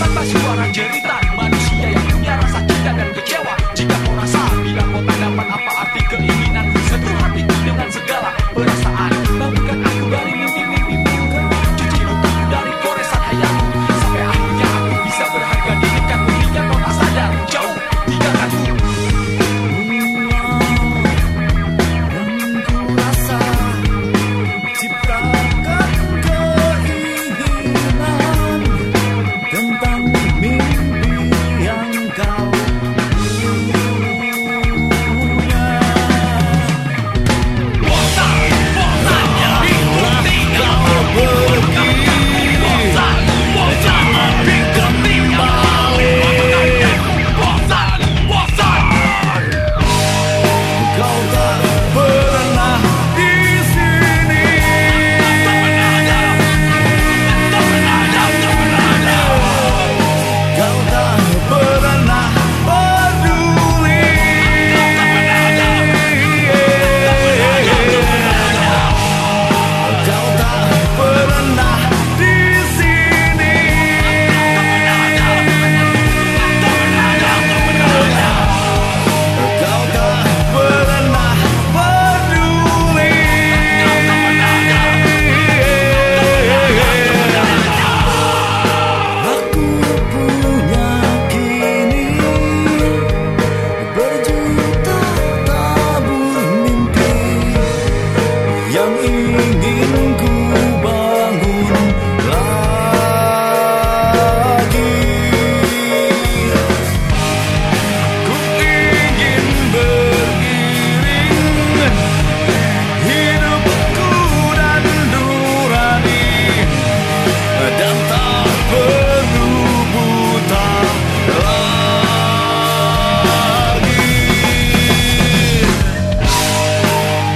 tanpa sebuah ranjeri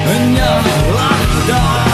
Menyalahkan